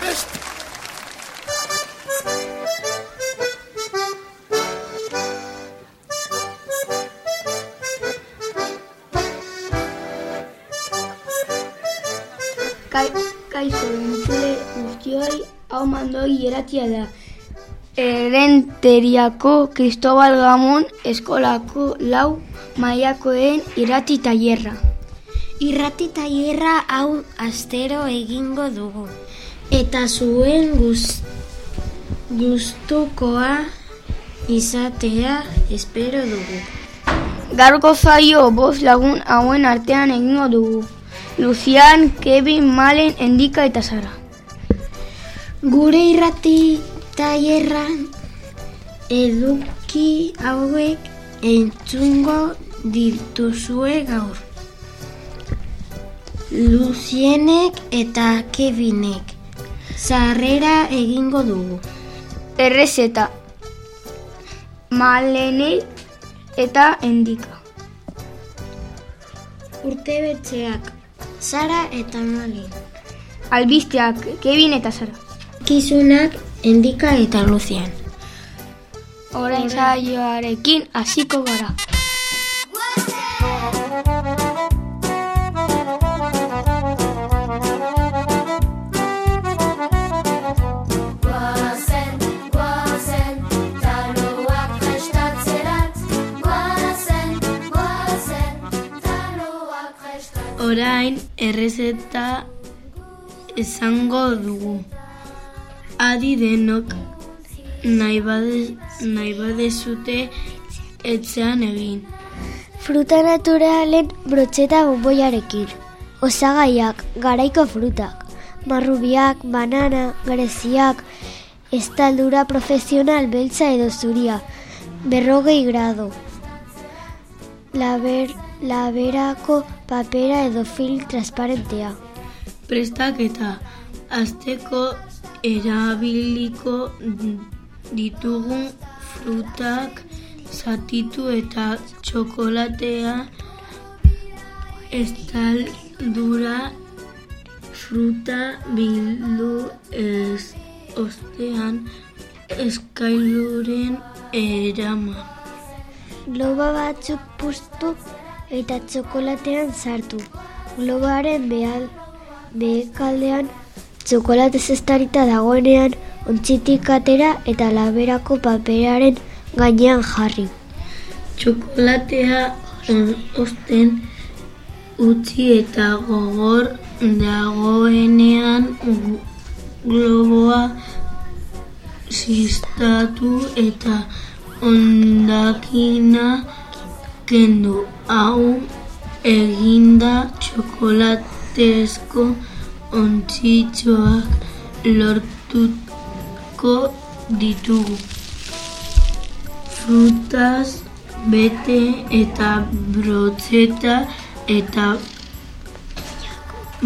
Kai, kaixo entzule guztioi hau mandoi eratia da. Errenteriako Cristobal Gamon eskolako lau maiakoen irati tailerra. Irrati tailerra hau astero egingo dugu. Eta zuen guz, gustukoa izatea espero dugu. Gaurko zaio bost lagun hauen artean egingo dugu. Lucian, Kevin, Malen, Endika eta Sara. Gure irrati tailerran eduki hauek entzungo dituzue gaur. Lucienek eta Kevinek sarrera egingo dugu. Errezeta. Malenei eta Endika. Urte betxeak, Sara eta Mali. Albisteak, Kevin eta Sara. Kizunak, Endika eta Lucian. Orain saioarekin hasiko gara. Orain errezeta esango dugu. Adi denok nahi, bade, nahi badezute etxean egin. Fruta naturalen brotxeta bomboiarekin. Osagaiak, garaiko frutak. Marrubiak, banana, greziak, estaldura profesional beltza edo zuria. Berrogei grado. Laber, laberako papera edo film transparentea. Prestaketa azteko erabiliko ditugun frutak zatitu eta txokolatea estaldura fruta bildu ez ostean eskailuren erama. Globa batzuk puztu eta txokolatean sartu. Globaren behal, behekaldean txokolate zestarita dagoenean ontzitik atera eta laberako paperaren gainean jarri. Txokolatea osten utzi eta gogor dagoenean globoa zistatu eta ondakina kendu hau eginda txokolatezko ontzitxoak lortuko ditugu. Frutaz bete eta brotzeta eta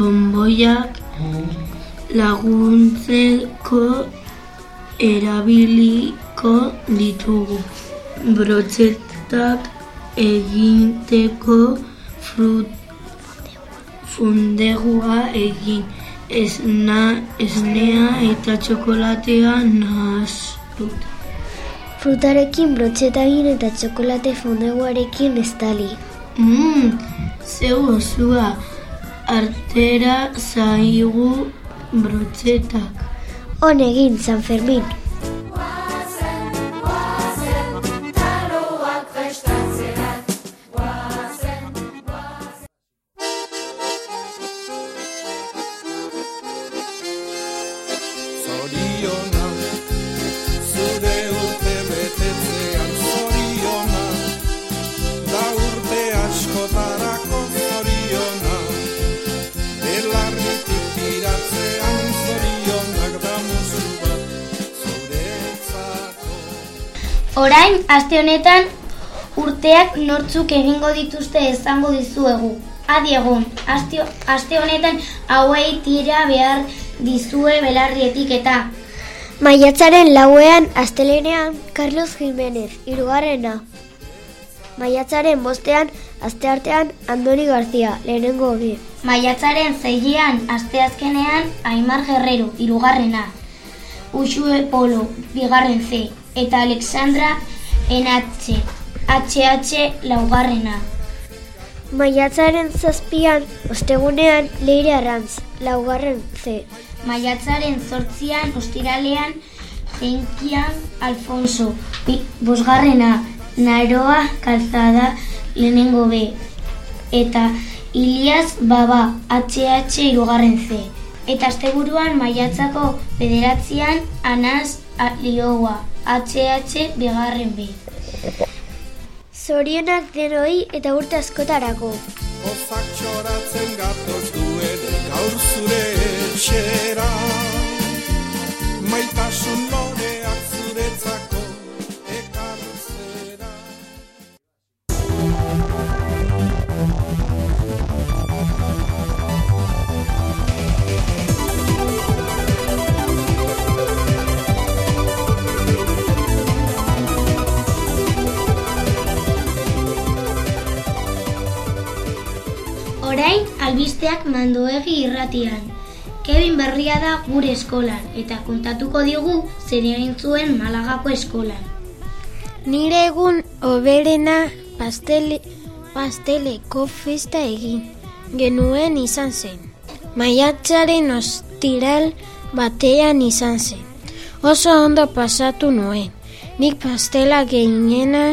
bomboiak laguntzeko erabiliko ditugu. Brotzetak eginteko frut fundegua egin esna, esnea eta txokolatea nahaztu. Frutarekin brotxeta egin eta txokolate fondeguarekin estali. Mmm, zeu osua, artera zaigu brotzetak. Hon egin, San Fermin. Orain, aste honetan, urteak nortzuk egingo dituzte esango dizuegu. Adi egun, aste, aste honetan hauei tira behar dizue belarrietik eta Maiatzaren lauean, astelenean, Carlos Jimenez, irugarrena. Maiatzaren bostean, Asteartean Andoni Garzia, lehenengo bi. Maiatzaren zeian, asteazkenean, Aimar Guerrero, irugarrena. Uxue Polo, bigarren C. Eta Alexandra NH, HH laugarrena. Maiatzaren zazpian, ostegunean Leire Arrantz, laugarren C. Maiatzaren zortzian, ostiralean, Jenkian Alfonso, bi, bosgarrena, Naroa Calzada, lehenengo B. Eta Ilias Baba, HH irugarren C. Eta asteburuan maiatzako bederatzean, Anas Lioa, HH bigarren B. Zorionak denoi eta urte askotarako. Ozak txoratzen gatoz duen gaur zure etxera Maitasun albisteak mandoegi irratian. Kevin berria da gure eskolan eta kontatuko digu zer egin zuen Malagako eskolan. Nire egun oberena pastele, pasteleko festa egin genuen izan zen. Maiatzaren ostiral batean izan zen. Oso ondo pasatu nuen. Nik pastela gehiena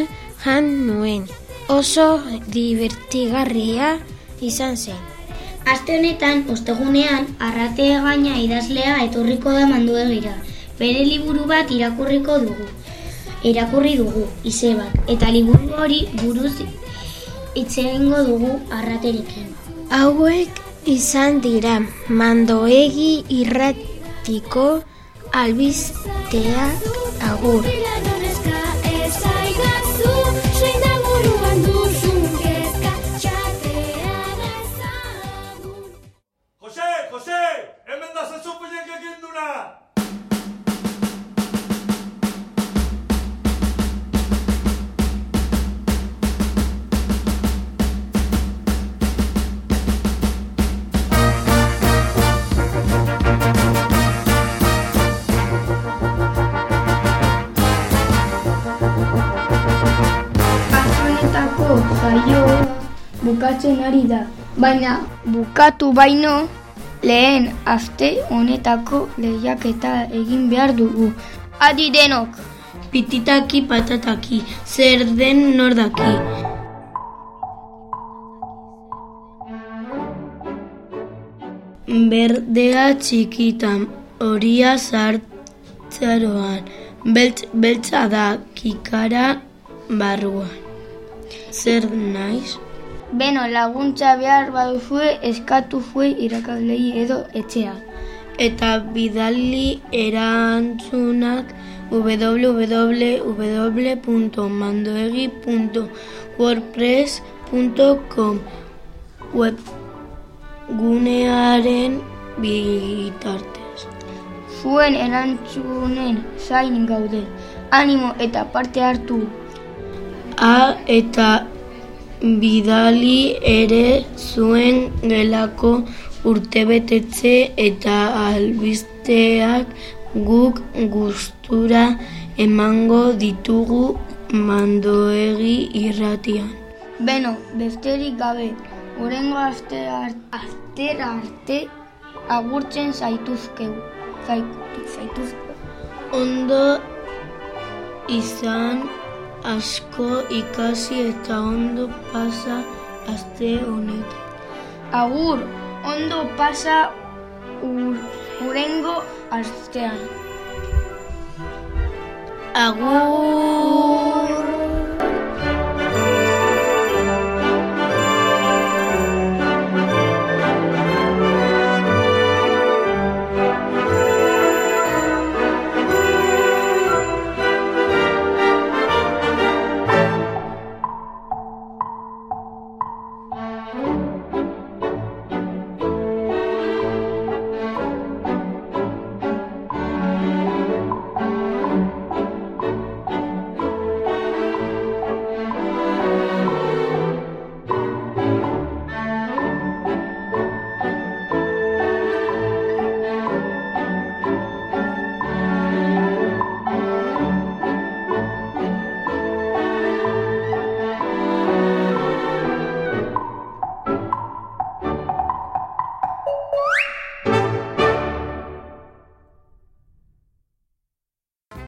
jan nuen. Oso divertigarria izan zen. Aste honetan, ostegunean, arrate gaina idazlea etorriko da manduegira. Bere liburu bat irakurriko dugu. Irakurri dugu, izebak, eta liburu hori buruz hitz egingo dugu arraterekin. Hauek izan dira mandoegi irratiko albisteak agur. Bukatzen ari da, baina bukatu baino lehen aste honetako lehiaketa egin behar dugu. Adi denok! Pititaki patataki, zer den nor daki. Berdea txikitan, horia zartzaroan, beltz, beltza da kikara barruan. Zer naiz? Beno, laguntza behar baduzue eskatu fue irakaslei edo etxea. Eta bidali erantzunak www.mandoegi.wordpress.com webgunearen bitartez. Zuen erantzunen zain gaude. Animo eta parte hartu. A eta bidali ere zuen gelako urtebetetze eta albisteak guk gustura emango ditugu mandoegi irratian. Beno, besterik gabe, urengo aste astera arte agurtzen zaituzkeu. Zaitu, zaituzkeu. Ondo izan asko ikasi eta ondo pasa aste honetan. Agur, ondo pasa ur, urengo astean. Agur!